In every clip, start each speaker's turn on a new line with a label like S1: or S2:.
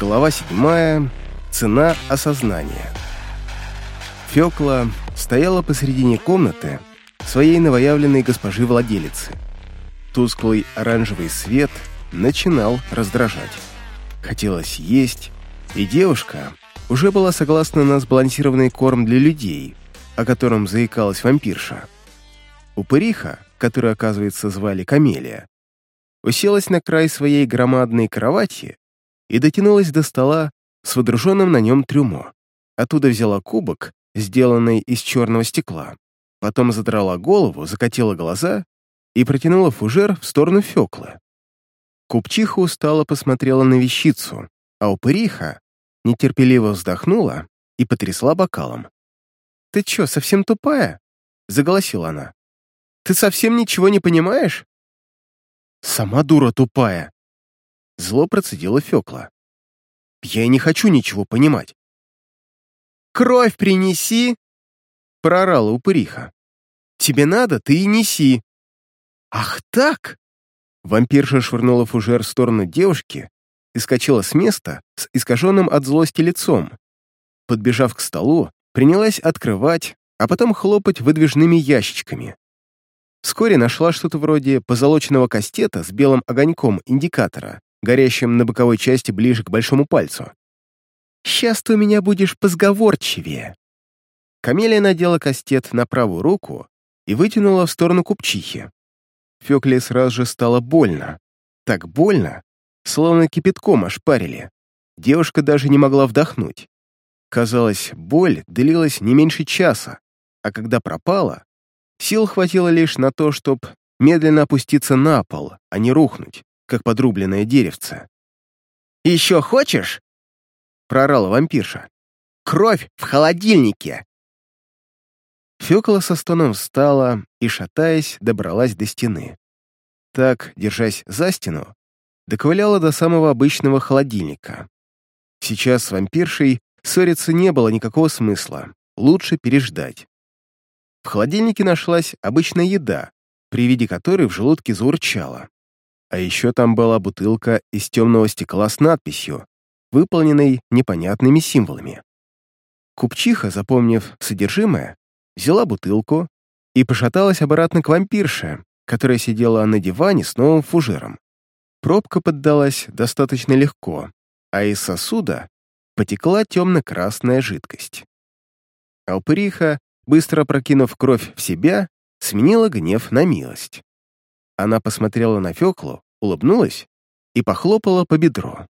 S1: Глава 7. Цена осознания. Фёкла стояла посредине комнаты своей новоявленной госпожи-владелицы. Тусклый оранжевый свет начинал раздражать. Хотелось есть, и девушка уже была согласна на сбалансированный корм для людей, о котором заикалась вампирша. Упыриха, которую, оказывается, звали Камелия, уселась на край своей громадной кровати и дотянулась до стола с водруженным на нем трюмо. Оттуда взяла кубок, сделанный из черного стекла, потом задрала голову, закатила глаза и протянула фужер в сторону Феклы. Купчиха устало посмотрела на вещицу, а упыриха нетерпеливо вздохнула и потрясла бокалом. «Ты чё, совсем тупая?» — заголосила она. «Ты совсем ничего не понимаешь?» «Сама дура тупая!» Зло процедила Фёкла. «Я и не хочу ничего понимать». «Кровь принеси!» — проорала упыриха. «Тебе надо, ты и неси». «Ах так!» Вампирша швырнула фужер в сторону девушки и скачала с места с искаженным от злости лицом. Подбежав к столу, принялась открывать, а потом хлопать выдвижными ящичками. Вскоре нашла что-то вроде позолоченного кастета с белым огоньком индикатора горящим на боковой части ближе к большому пальцу. «Сейчас ты у меня будешь позговорчивее». Камелия надела кастет на правую руку и вытянула в сторону купчихи. Фёкле сразу же стало больно. Так больно, словно кипятком ошпарили. Девушка даже не могла вдохнуть. Казалось, боль длилась не меньше часа, а когда пропала, сил хватило лишь на то, чтобы медленно опуститься на пол, а не рухнуть как подрубленное деревце. «Еще хочешь?» — прорала вампирша. «Кровь в холодильнике!» Фёкла со стоном встала и, шатаясь, добралась до стены. Так, держась за стену, доковыляла до самого обычного холодильника. Сейчас с вампиршей ссориться не было никакого смысла, лучше переждать. В холодильнике нашлась обычная еда, при виде которой в желудке заурчало. А еще там была бутылка из темного стекла с надписью, выполненной непонятными символами. Купчиха, запомнив содержимое, взяла бутылку и пошаталась обратно к вампирше, которая сидела на диване с новым фужером. Пробка поддалась достаточно легко, а из сосуда потекла темно-красная жидкость. Алпыриха, быстро прокинув кровь в себя, сменила гнев на милость. Она посмотрела на Феклу, улыбнулась и похлопала по бедру.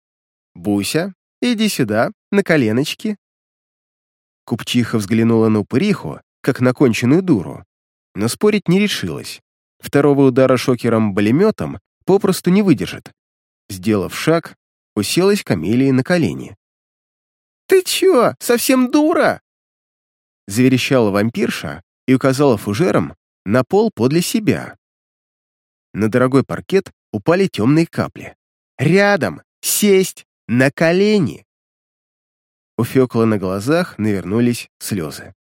S1: «Буся, иди сюда, на коленочки». Купчиха взглянула на упыриху, как на конченую дуру, но спорить не решилась. Второго удара шокером-болеметом попросту не выдержит. Сделав шаг, уселась Камелии на колени. «Ты чё, совсем дура?» Заверещала вампирша и указала фужером на пол подле себя. На дорогой паркет упали темные капли. «Рядом! Сесть! На колени!» У Фёкла на глазах навернулись слезы.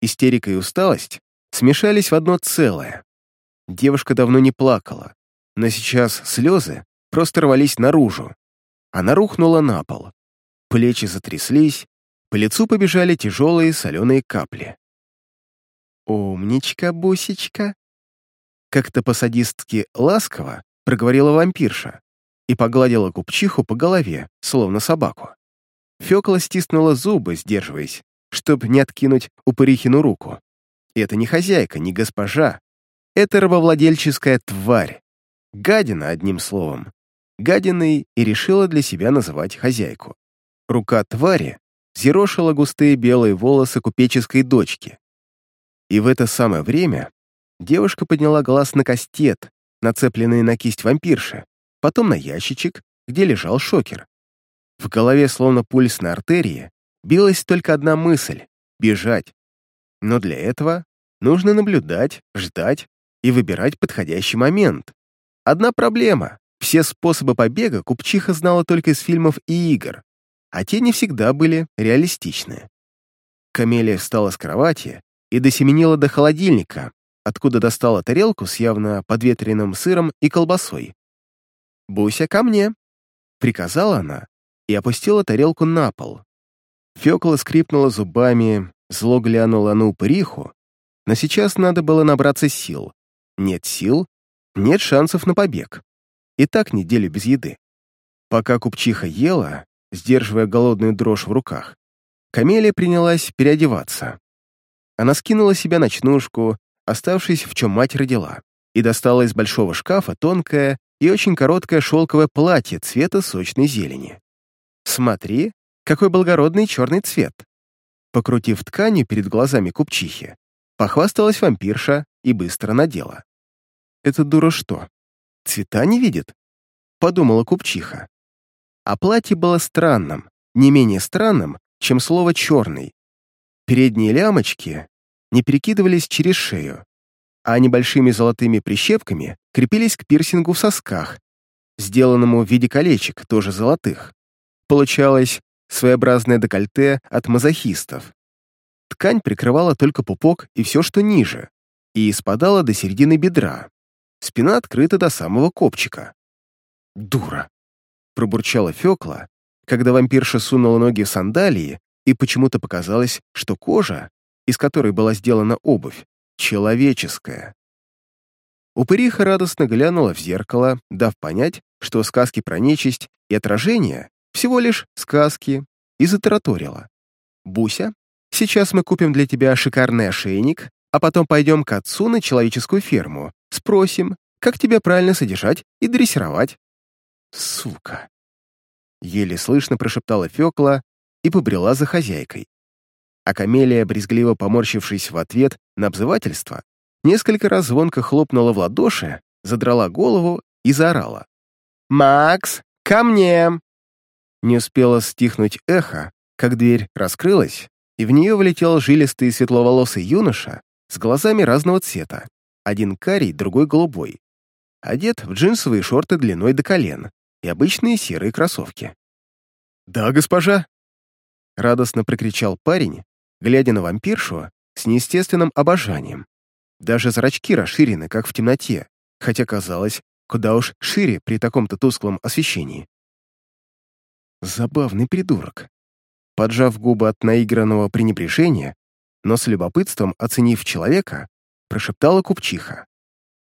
S1: Истерика и усталость смешались в одно целое. Девушка давно не плакала, но сейчас слезы просто рвались наружу. Она рухнула на пол. Плечи затряслись, по лицу побежали тяжелые соленые капли. «Умничка, Бусечка!» Как-то по-садистски ласково проговорила вампирша и погладила купчиху по голове, словно собаку. Фёкла стиснула зубы, сдерживаясь, чтобы не откинуть упырихину руку. Это не хозяйка, не госпожа. Это рабовладельческая тварь. Гадина, одним словом. Гадиной и решила для себя называть хозяйку. Рука твари зерошила густые белые волосы купеческой дочки. И в это самое время Девушка подняла глаз на кастет, нацепленный на кисть вампирши, потом на ящичек, где лежал шокер. В голове, словно пульс на артерии, билась только одна мысль — бежать. Но для этого нужно наблюдать, ждать и выбирать подходящий момент. Одна проблема — все способы побега купчиха знала только из фильмов и игр, а те не всегда были реалистичны. Камелия встала с кровати и досеменила до холодильника, откуда достала тарелку с явно подветренным сыром и колбасой. «Буся, ко мне!» — приказала она и опустила тарелку на пол. Фёкла скрипнула зубами, зло глянула на упыриху, но сейчас надо было набраться сил. Нет сил, нет шансов на побег. И так неделю без еды. Пока купчиха ела, сдерживая голодную дрожь в руках, Камелия принялась переодеваться. Она скинула себя ночнушку, оставшись в чем мать родила, и достала из большого шкафа тонкое и очень короткое шелковое платье цвета сочной зелени. «Смотри, какой благородный черный цвет!» Покрутив тканью перед глазами купчихи, похвасталась вампирша и быстро надела. «Это дура что, цвета не видит?» — подумала купчиха. А платье было странным, не менее странным, чем слово «черный». Передние лямочки не перекидывались через шею, а небольшими золотыми прищепками крепились к пирсингу в сосках, сделанному в виде колечек, тоже золотых. Получалось своеобразное декольте от мазохистов. Ткань прикрывала только пупок и все, что ниже, и спадала до середины бедра. Спина открыта до самого копчика. «Дура!» — пробурчала Фёкла, когда вампирша сунула ноги в сандалии, и почему-то показалось, что кожа, из которой была сделана обувь, человеческая. Упыриха радостно глянула в зеркало, дав понять, что сказки про нечисть и отражение — всего лишь сказки, и затараторила. «Буся, сейчас мы купим для тебя шикарный ошейник, а потом пойдем к отцу на человеческую ферму, спросим, как тебя правильно содержать и дрессировать». «Сука!» Еле слышно прошептала Фёкла и побрела за хозяйкой. А Камелия, брезгливо поморщившись в ответ на обзывательство, несколько раз звонко хлопнула в ладоши, задрала голову и заорала. «Макс, ко мне!» Не успела стихнуть эхо, как дверь раскрылась, и в нее влетел жилистый светловолосый юноша с глазами разного цвета, один карий, другой голубой, одет в джинсовые шорты длиной до колен и обычные серые кроссовки. «Да, госпожа!» — радостно прокричал парень, глядя на вампиршу с неестественным обожанием. Даже зрачки расширены, как в темноте, хотя казалось, куда уж шире при таком-то тусклом освещении. Забавный придурок. Поджав губы от наигранного пренебрежения, но с любопытством оценив человека, прошептала купчиха.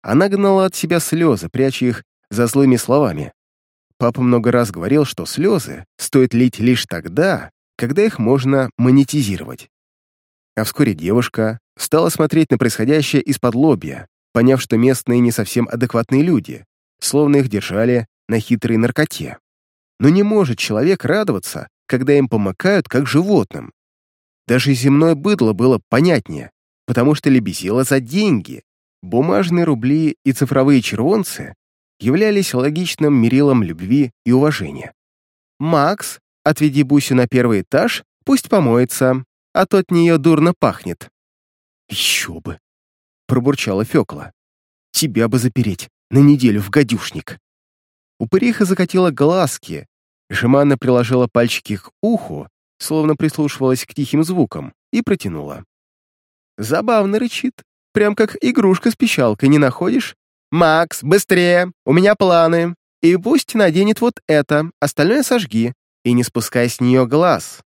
S1: Она гнала от себя слезы, пряча их за злыми словами. Папа много раз говорил, что слезы стоит лить лишь тогда, когда их можно монетизировать. А вскоре девушка стала смотреть на происходящее из-под лобья, поняв, что местные не совсем адекватные люди, словно их держали на хитрой наркоте. Но не может человек радоваться, когда им помыкают как животным. Даже земное быдло было понятнее, потому что лебезило за деньги. Бумажные рубли и цифровые червонцы являлись логичным мерилом любви и уважения. «Макс, отведи Бусю на первый этаж, пусть помоется, а то от нее дурно пахнет». «Еще бы!» — пробурчала Фёкла. «Тебя бы запереть на неделю в гадюшник». Упыриха закатила глазки, жеманно приложила пальчики к уху, словно прислушивалась к тихим звукам, и протянула. «Забавно рычит, прям как игрушка с пищалкой, не находишь? Макс, быстрее, у меня планы. И пусть наденет вот это, остальное сожги, и не спускай с нее глаз».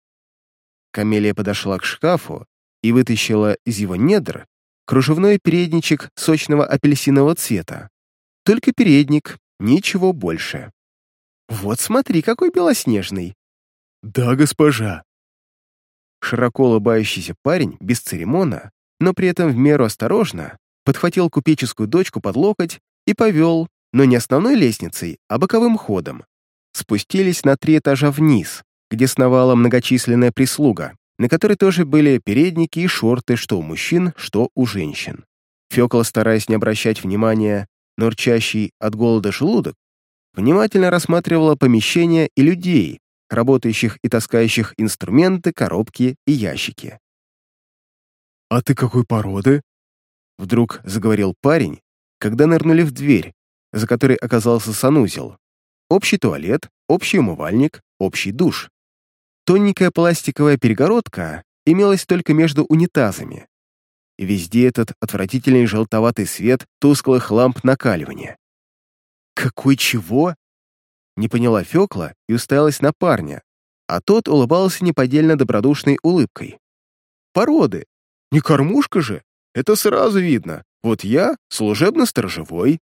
S1: Камелия подошла к шкафу и вытащила из его недр кружевной передничек сочного апельсинового цвета. Только передник, ничего больше. «Вот смотри, какой белоснежный!» «Да, госпожа!» Широко улыбающийся парень, без церемона, но при этом в меру осторожно, подхватил купеческую дочку под локоть и повел, но не основной лестницей, а боковым ходом. Спустились на три этажа вниз, где сновала многочисленная прислуга, на которой тоже были передники и шорты что у мужчин, что у женщин. Фёкла, стараясь не обращать внимания на урчащий от голода желудок, внимательно рассматривала помещения и людей, работающих и таскающих инструменты, коробки и ящики.
S2: «А ты какой породы?»
S1: Вдруг заговорил парень, когда нырнули в дверь, за которой оказался санузел. Общий туалет, общий умывальник, общий душ. Тоненькая пластиковая перегородка имелась только между унитазами. И везде этот отвратительный желтоватый свет тусклых ламп накаливания. «Какой чего?» Не поняла Фёкла и уставилась на парня, а тот улыбался неподдельно добродушной улыбкой. «Породы! Не кормушка же! Это сразу видно. Вот я служебно-сторожевой».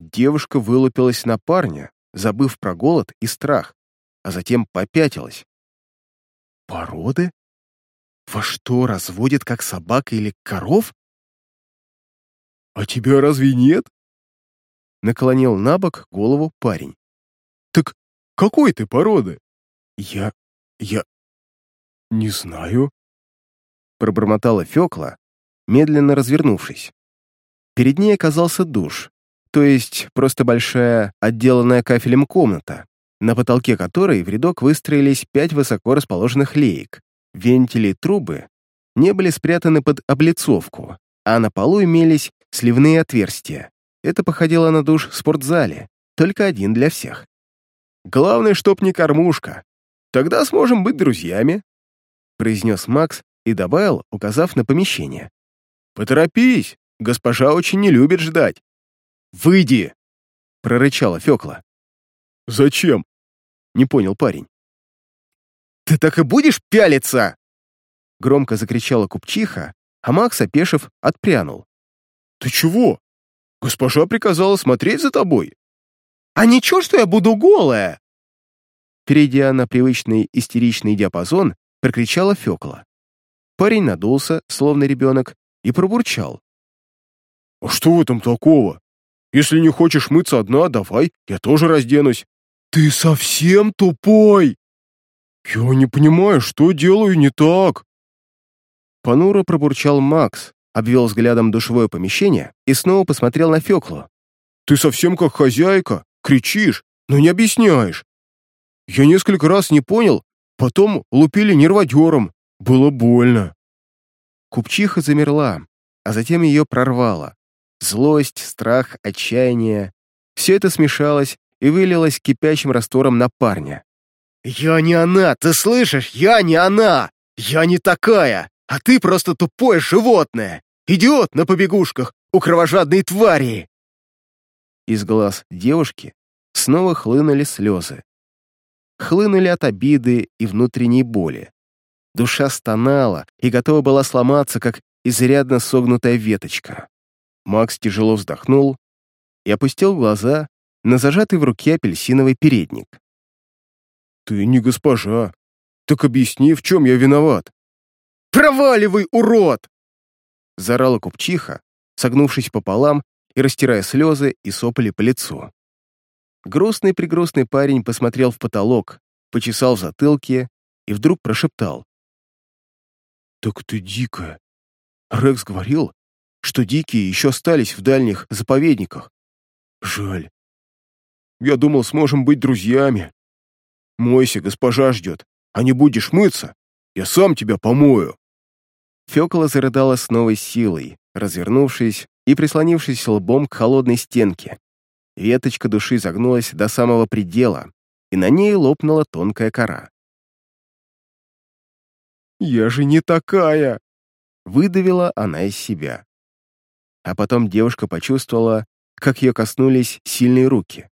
S1: Девушка вылупилась на парня, забыв про голод и страх, а затем попятилась. «Породы? Во что, разводят как собак или коров?» «А тебя разве нет?» Наклонил на бок голову парень. «Так какой ты породы?» «Я... я... не знаю», пробормотала Фёкла, медленно развернувшись. Перед ней оказался душ, то есть просто большая, отделанная кафелем комната, на потолке которой в рядок выстроились пять высоко расположенных леек. Вентили и трубы не были спрятаны под облицовку, а на полу имелись сливные отверстия. Это походило на душ в спортзале, только один для всех. «Главное, чтоб не кормушка. Тогда сможем быть друзьями», произнес Макс и добавил, указав на помещение. «Поторопись, госпожа очень не любит ждать». «Выйди!» — прорычала Фёкла. «Зачем?» — не понял парень. «Ты так и будешь пялиться?» Громко закричала купчиха, а Макс, опешив, отпрянул. «Ты чего? Госпожа приказала смотреть за тобой». «А ничего, что я буду голая?» Перейдя на привычный истеричный диапазон, прокричала Фёкла. Парень надулся, словно ребенок, и пробурчал. «А что в этом такого? Если не хочешь мыться одна, давай, я тоже разденусь». «Ты совсем тупой!» «Я не понимаю, что делаю не так?» Понуро пробурчал Макс, обвел взглядом душевое помещение и снова посмотрел на Феклу. «Ты совсем как хозяйка, кричишь, но не объясняешь. Я несколько раз не понял, потом лупили нерводером, было больно». Купчиха замерла, а затем ее прорвало. Злость, страх, отчаяние — все это смешалось и вылилось кипящим раствором на парня. «Я не она, ты слышишь? Я не она! Я не такая! А ты просто тупое животное! Идиот на побегушках у кровожадной твари!» Из глаз девушки снова хлынули слезы. Хлынули от обиды и внутренней боли. Душа стонала и готова была сломаться, как изрядно согнутая веточка. Макс тяжело вздохнул и опустил глаза на зажатый в руке апельсиновый передник. «Ты не госпожа. Так объясни, в чем я виноват?» «Проваливай, урод!» Заорала купчиха, согнувшись пополам и растирая слезы и сопли по лицу. Грустный-пригрустный парень посмотрел в потолок, почесал в затылке и вдруг прошептал. «Так ты дикая. Рекс говорил, что дикие еще остались в дальних заповедниках. Жаль. Я думал, сможем быть друзьями. Мойся, госпожа ждет. А не будешь мыться, я сам тебя помою». Фёкла зарыдала с новой силой, развернувшись и прислонившись лбом к холодной стенке. Веточка души загнулась до самого предела, и на ней лопнула тонкая кора. «Я же не такая!» Выдавила она из себя. А потом девушка почувствовала, как ее коснулись сильные руки.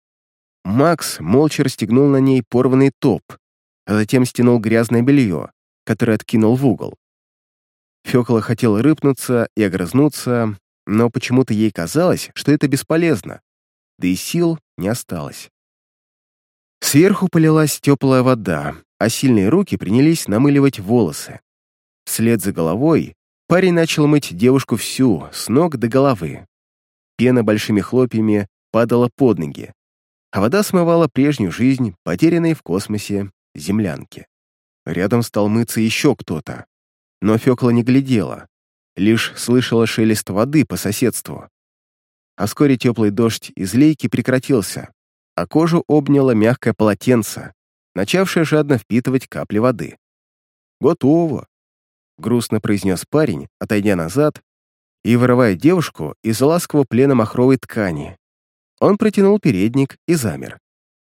S1: Макс молча расстегнул на ней порванный топ, а затем стянул грязное белье, которое откинул в угол. Фёкла хотела рыпнуться и огрызнуться, но почему-то ей казалось, что это бесполезно, да и сил не осталось. Сверху полилась теплая вода, а сильные руки принялись намыливать волосы. Вслед за головой парень начал мыть девушку всю, с ног до головы. Пена большими хлопьями падала под ноги, а вода смывала прежнюю жизнь, потерянной в космосе землянки. Рядом стал мыться еще кто-то, но Фёкла не глядела, лишь слышала шелест воды по соседству. А вскоре теплый дождь из лейки прекратился, а кожу обняло мягкое полотенце, начавшая жадно впитывать капли воды. «Готово», — грустно произнес парень, отойдя назад и вырывая девушку из ласкового плена махровой ткани. Он протянул передник и замер.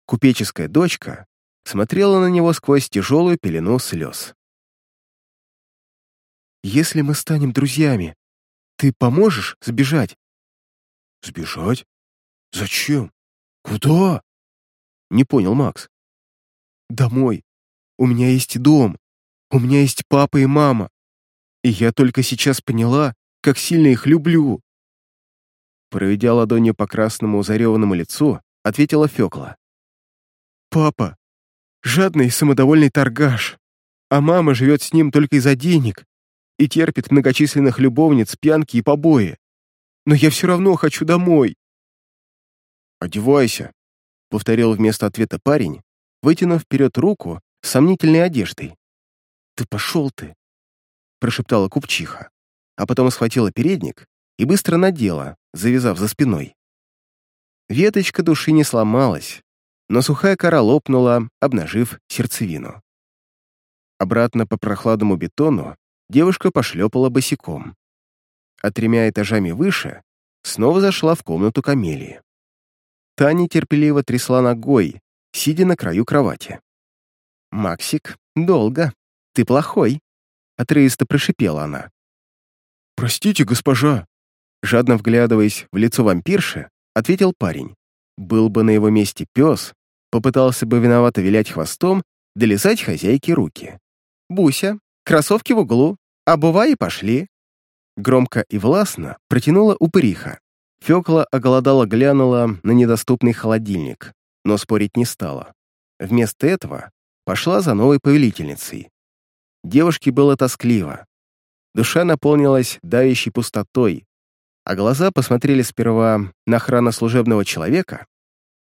S1: Купеческая дочка смотрела на него сквозь тяжелую пелену слез. «Если мы станем друзьями, ты поможешь сбежать?» «Сбежать? Зачем? Куда?» Не понял Макс.
S2: «Домой. У меня есть дом. У меня есть папа и мама. И я только сейчас поняла, как сильно их люблю».
S1: Проведя ладонью по красному зареванному лицу, ответила Фёкла.
S2: «Папа — жадный и самодовольный торгаш, а мама живет с ним только из-за денег и терпит многочисленных любовниц, пьянки и побои. Но я все равно хочу домой».
S1: «Одевайся», — повторил вместо ответа парень, вытянув вперед руку с сомнительной одеждой. «Ты пошел ты», — прошептала купчиха, а потом схватила передник и быстро надела, завязав за спиной. Веточка души не сломалась, но сухая кора лопнула, обнажив сердцевину. Обратно по прохладному бетону девушка пошлепала босиком. А тремя этажами выше снова зашла в комнату камелии. Таня терпеливо трясла ногой, сидя на краю кровати. «Максик, долго. Ты плохой», — отрывисто прошипела она.
S2: «Простите, госпожа»,
S1: жадно вглядываясь в лицо вампирши, ответил парень. Был бы на его месте пес, попытался бы виновато вилять хвостом, долезать хозяйке руки. «Буся, кроссовки в углу, обувай и пошли!» Громко и властно протянула упыриха. Фёкла оголодала глянула на недоступный холодильник, но спорить не стала. Вместо этого пошла за новой повелительницей. Девушке было тоскливо. Душа наполнилась давящей пустотой, а глаза посмотрели сперва на служебного человека,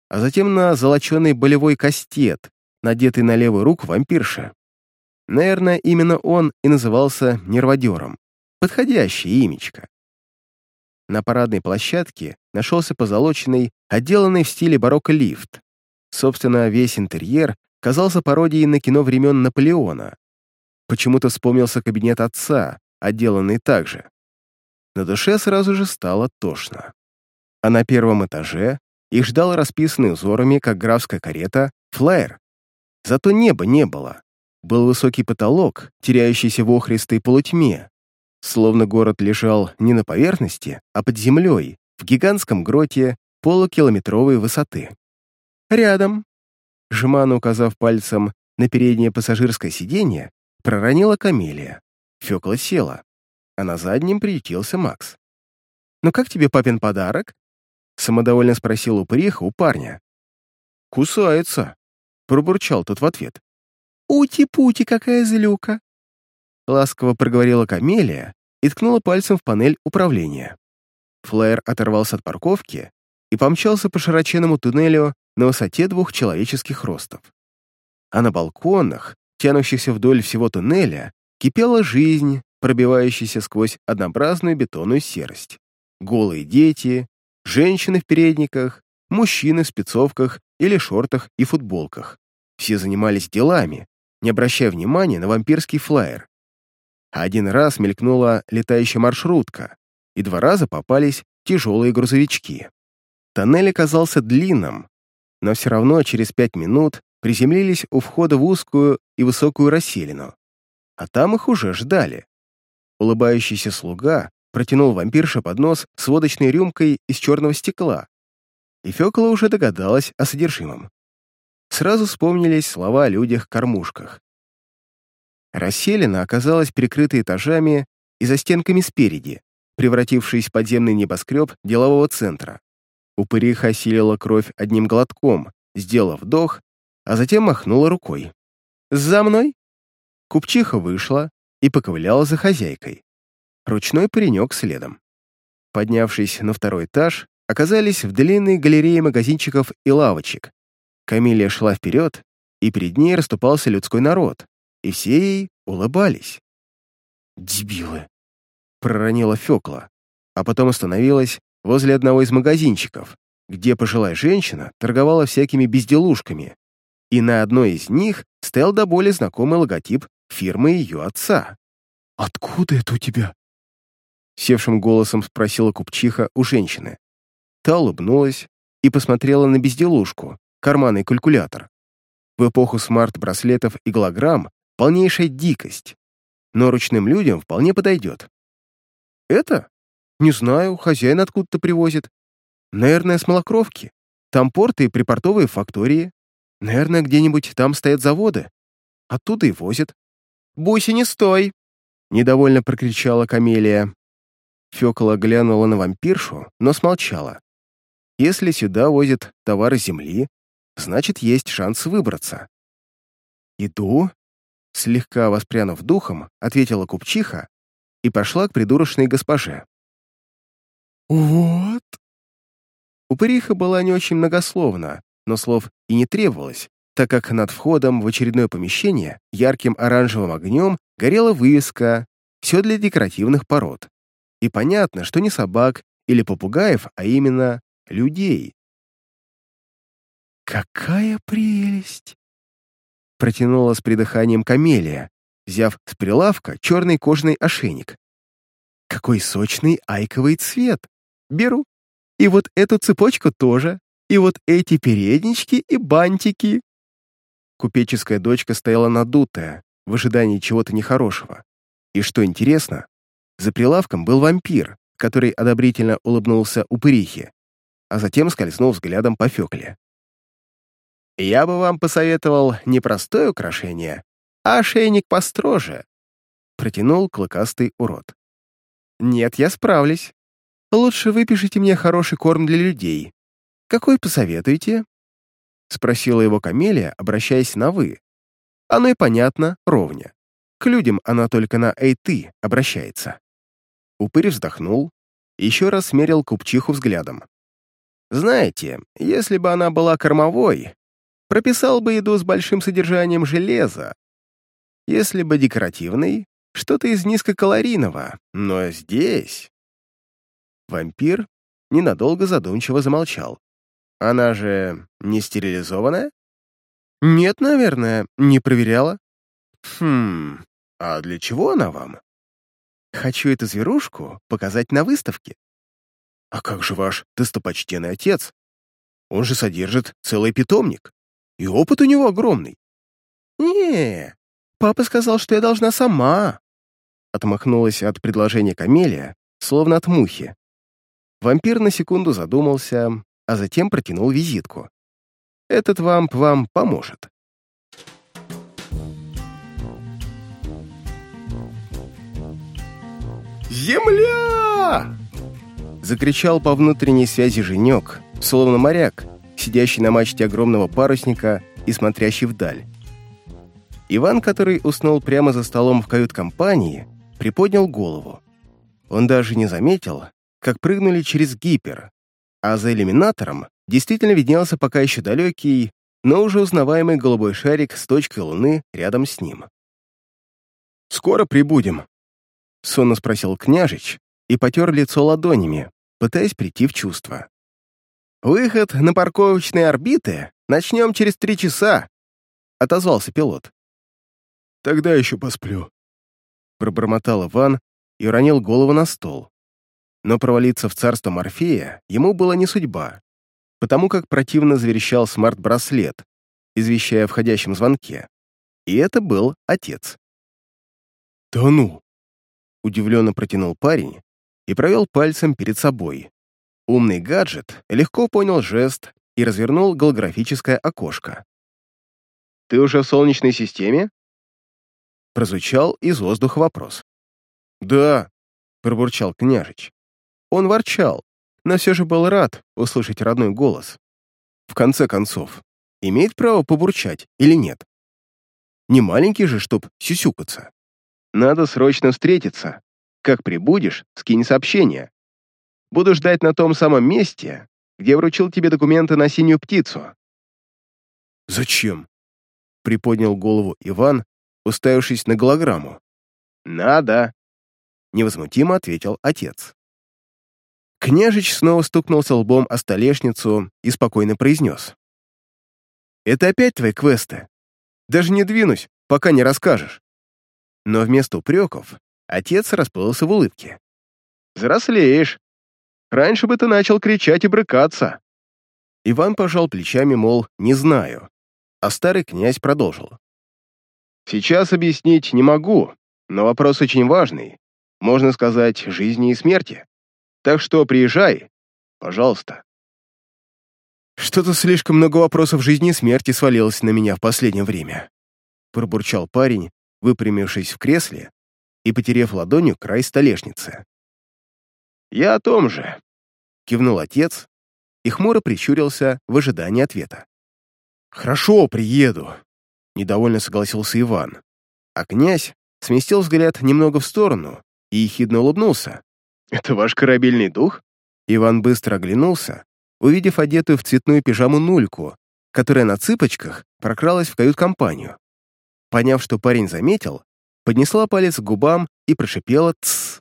S1: а затем на золоченый болевой кастет, надетый на левую руку вампирша. Наверное, именно он и назывался нерводером. Подходящее имечко. На парадной площадке нашелся позолоченный, отделанный в стиле барокко лифт. Собственно, весь интерьер казался пародией на кино времен Наполеона. Почему-то вспомнился кабинет отца, отделанный так же. На душе сразу же стало тошно. А на первом этаже их ждал расписанный узорами, как графская карета, флайер. Зато неба не было. Был высокий потолок, теряющийся в охристой полутьме. Словно город лежал не на поверхности, а под землей, в гигантском гроте полукилометровой высоты. «Рядом», — жеманно указав пальцем на переднее пассажирское сиденье, проронила камелия. Фёкла села а на заднем приютился Макс. «Ну как тебе папин подарок?» — самодовольно спросил упыриха у парня.
S2: «Кусается», — пробурчал тот в ответ.
S3: «Ути-пути, какая злюка!»
S1: Ласково проговорила Камелия и ткнула пальцем в панель управления. Флэр оторвался от парковки и помчался по широченному туннелю на высоте двух человеческих ростов. А на балконах, тянущихся вдоль всего туннеля, кипела жизнь, пробивающийся сквозь однообразную бетонную серость. Голые дети, женщины в передниках, мужчины в спецовках или шортах и футболках. Все занимались делами, не обращая внимания на вампирский флаер. Один раз мелькнула летающая маршрутка, и два раза попались тяжелые грузовички. Тоннель оказался длинным, но все равно через пять минут приземлились у входа в узкую и высокую расселину. А там их уже ждали. Улыбающийся слуга протянул вампирше поднос с водочной рюмкой из черного стекла, и Фёкла уже догадалась о содержимом. Сразу вспомнились слова о людях-кормушках. Расселена оказалась перекрыта этажами и за стенками спереди, превратившись в подземный небоскреб делового центра. Упыриха осилила кровь одним глотком, сделав вдох, а затем махнула рукой. «За мной!» Купчиха вышла, и поковыляла за хозяйкой. Ручной паренек следом. Поднявшись на второй этаж, оказались в длинной галерее магазинчиков и лавочек. Камилия шла вперед, и перед ней расступался людской народ, и все ей улыбались. «Дебилы!» — проронила Фёкла, а потом остановилась возле одного из магазинчиков, где пожилая женщина торговала всякими безделушками, и на одной из них стоял до боли знакомый логотип фирмы ее отца.
S2: «Откуда это у тебя?»
S1: Севшим голосом спросила купчиха у женщины. Та улыбнулась и посмотрела на безделушку, карманный калькулятор. В эпоху смарт-браслетов и голограмм полнейшая дикость, но ручным людям вполне подойдет. «Это? Не знаю, хозяин откуда-то привозит. Наверное, с малокровки. Там порты и припортовые фактории».
S2: Наверное, где-нибудь там стоят заводы. Оттуда и возят. «Буси, не стой!» — недовольно прокричала Камелия. Фёкла глянула на вампиршу, но смолчала. Если сюда возят товары земли, значит, есть шанс выбраться. «Иду», — слегка воспрянув духом, ответила купчиха и пошла к придурочной госпоже.
S3: «Вот»,
S2: Упыриха была не очень многословна, но слов и не требовалось, так как над входом в очередное помещение ярким оранжевым огнем горела вывеска «Все для декоративных пород». И понятно, что не собак или попугаев, а именно людей.
S3: «Какая прелесть!»
S2: Протянула с придыханием камелия, взяв с прилавка черный кожаный ошейник. «Какой сочный айковый цвет! Беру!» И вот эту цепочку тоже. И вот эти переднички и бантики. Купеческая дочка стояла надутая, в ожидании чего-то нехорошего. И что интересно, за прилавком был вампир, который одобрительно улыбнулся упырихе, а затем скользнул взглядом по Фёкле. «Я бы вам посоветовал не простое украшение, а ошейник построже», протянул клыкастый урод. «Нет, я справлюсь. Лучше выпишите мне хороший корм для людей. Какой посоветуете?» Спросила его Камелия, обращаясь на «вы». Оно и понятно, ровня. К людям она только на «эй, ты» обращается. Упырь вздохнул и еще раз смерил купчиху взглядом. «Знаете, если бы она была кормовой, прописал бы еду с большим содержанием железа. Если бы декоративной, что-то из низкокалорийного, но здесь...» Вампир ненадолго задумчиво замолчал. «Она же не стерилизованная?» «Нет, наверное, не проверяла». «Хм, а для чего она вам?» «Хочу эту зверушку показать на выставке». «А как же ваш достопочтенный отец? Он же содержит целый питомник, и опыт у него огромный». «Не, папа сказал, что я должна сама», отмахнулась от предложения Камелия, словно от мухи. Вампир на секунду задумался, а затем протянул визитку. «Этот вамп вам поможет».
S1: «Земля!» Закричал по внутренней связи Женек, словно моряк, сидящий на мачте огромного парусника и смотрящий вдаль. Иван, который уснул прямо за столом в кают-компании, приподнял голову. Он даже не заметил, как прыгнули через гипер, а за иллюминатором действительно виднелся пока еще далекий, но уже узнаваемый голубой шарик с точкой Луны рядом с ним. «Скоро прибудем?» — сонно спросил княжич и потер лицо ладонями, пытаясь прийти в чувство. «Выход на парковочные орбиты начнем через три часа», — отозвался пилот.
S2: «Тогда еще посплю», — пробормотал Иван и уронил голову на стол. Но провалиться в царство Морфея ему было не судьба, потому как противно заверещал смарт-браслет, извещая о входящем звонке. И это был отец.
S1: «Да ну!»
S2: — удивленно протянул парень и провел пальцем перед собой. Умный гаджет легко понял жест и развернул голографическое окошко. «Ты уже в Солнечной системе?» Прозвучал из воздуха вопрос.
S1: «Да», —
S2: пробурчал княжич. Он ворчал, но все же был рад услышать родной голос. В конце концов, имеет право побурчать или нет? Не маленький же, чтоб сюсюкаться. Надо срочно встретиться. Как прибудешь, скинь сообщение. Буду ждать на том самом месте, где вручил тебе документы на синюю птицу.
S1: «Зачем?»
S2: — приподнял голову Иван, уставившись на голограмму. «Надо», — невозмутимо ответил отец. Княжич снова стукнулся лбом о столешницу и спокойно произнес. «Это опять твои квесты? Даже не двинусь, пока не расскажешь». Но вместо упреков отец расплылся в улыбке. «Взрослеешь. Раньше бы ты начал кричать и брыкаться». Иван пожал плечами, мол, не знаю. А старый князь продолжил. «Сейчас объяснить не могу, но вопрос очень важный. Можно сказать, жизни и смерти. Так что приезжай, пожалуйста».
S1: «Что-то слишком много вопросов жизни и смерти свалилось на меня в последнее время», пробурчал парень, выпрямившись в кресле и потерев ладонью край столешницы. «Я о том же», — кивнул отец и хмуро прищурился в ожидании ответа. «Хорошо, приеду», — недовольно согласился Иван. А князь сместил взгляд немного в сторону и ехидно улыбнулся. «Это ваш корабельный дух?» Иван быстро оглянулся, увидев одетую в цветную пижаму нульку, которая на цыпочках прокралась в кают-компанию. Поняв, что парень заметил, поднесла палец к губам и прошипела «тсс».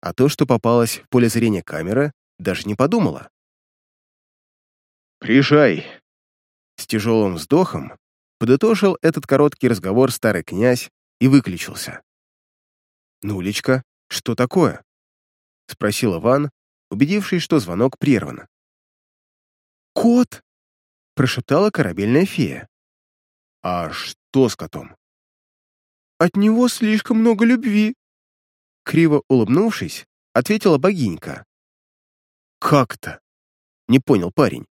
S1: А то, что попалось в поле зрения камеры, даже не подумала. «Приезжай!» С тяжелым вздохом подытожил этот короткий разговор старый князь и выключился. «Нулечка, что такое?» — спросил Иван, убедившись, что звонок прерван.
S2: «Кот!»
S1: — прошептала корабельная фея. «А что с котом?»
S2: «От него слишком много любви», —
S1: криво улыбнувшись, ответила богинька. «Как-то?» — не понял парень.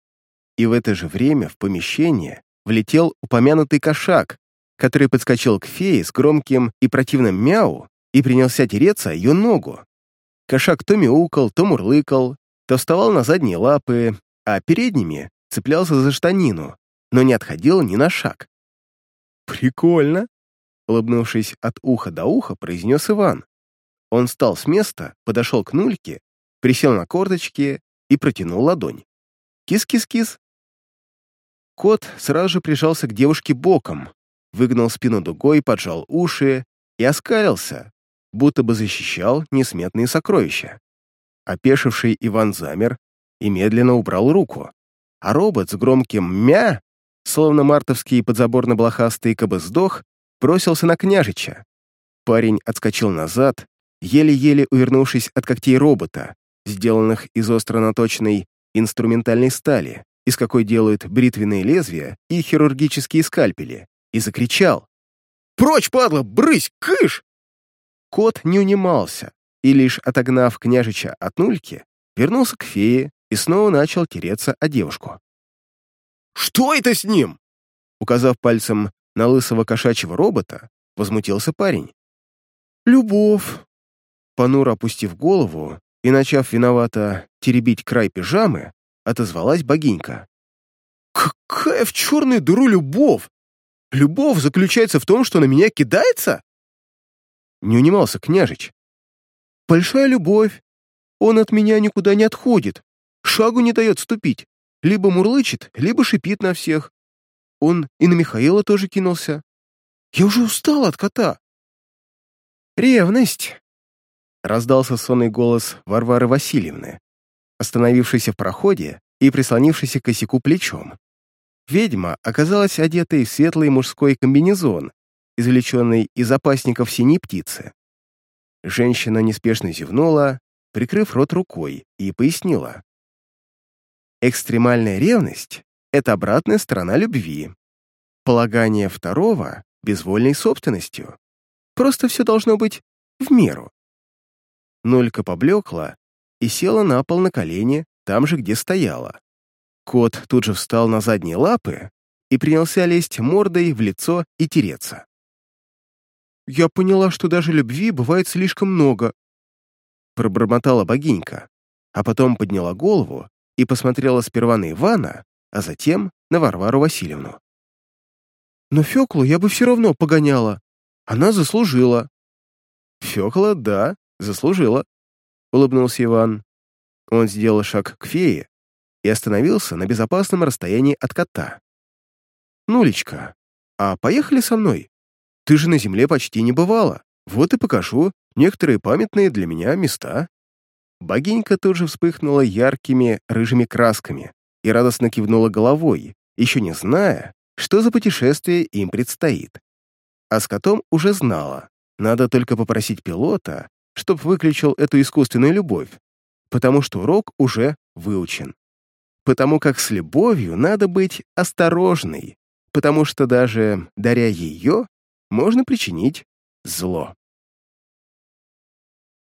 S1: И в это же время в помещение влетел упомянутый кошак, который подскочил к фее с громким и противным мяу и принялся тереться ее ногу. Кошак то мяукал, то мурлыкал, то вставал на задние лапы, а передними цеплялся за штанину, но не отходил ни на шаг. «Прикольно!» — улыбнувшись от уха до уха, произнес Иван. Он встал с места, подошел к нульке, присел на корточки и протянул ладонь. «Кис-кис-кис!» Кот сразу же прижался к девушке боком, выгнал спину дугой, поджал уши и оскалился, будто бы защищал несметные сокровища. Опешивший Иван замер и медленно убрал руку, а робот с громким «мя», словно мартовский подзаборно-блохастый кабыздох, бросился на княжича. Парень отскочил назад, еле-еле увернувшись от когтей робота, сделанных из остро наточенной инструментальной стали, из какой делают бритвенные лезвия и хирургические скальпели, и закричал. «Прочь, падла, брысь, кыш!» Кот не унимался и, лишь отогнав княжича от нульки, вернулся к фее и снова начал тереться о девушку. «Что это с ним?» Указав пальцем на лысого кошачьего робота, возмутился парень.
S2: «Любовь!»
S1: Понуро опустив голову и начав виновато теребить край пижамы, отозвалась богинька. «Какая в черную дыру любовь? Любовь заключается в том, что на меня кидается?» Не унимался княжич.
S2: «Большая любовь. Он от меня никуда не отходит, шагу не дает ступить. Либо мурлычет, либо шипит на всех. Он и на Михаила тоже кинулся. Я уже устал от кота».
S1: «Ревность!» — раздался сонный голос Варвары Васильевны, остановившийся в проходе и прислонившийся к косяку плечом. Ведьма оказалась одетой в светлый мужской комбинезон, извлеченный из запасников синей птицы. Женщина неспешно зевнула, прикрыв рот рукой, и пояснила. Экстремальная ревность — это обратная сторона любви. Полагание второго — безвольной собственностью. Просто все должно быть в меру. Нолька поблекла и села на пол на колени, там же, где стояла. Кот тут же встал на задние лапы и принялся лезть мордой в лицо и тереться.
S2: «Я поняла, что даже любви бывает слишком много»,
S1: пробормотала богинька, а потом подняла голову и посмотрела сперва на Ивана, а затем на Варвару Васильевну.
S2: «Но Феклу я бы все равно погоняла. Она заслужила».
S1: «Фекла, да, заслужила», — улыбнулся Иван. Он сделал шаг к фее и остановился на безопасном расстоянии от кота. «Нулечка, а поехали со мной? Ты же на земле почти не бывала. Вот и покажу некоторые памятные для меня места». Богинька тоже вспыхнула яркими рыжими красками и радостно кивнула головой, еще не зная, что за путешествие им предстоит. А с котом уже знала, надо только попросить пилота чтоб выключил эту искусственную любовь, потому что урок уже выучен. Потому как с любовью надо быть осторожной, потому что даже даря ее, можно причинить зло.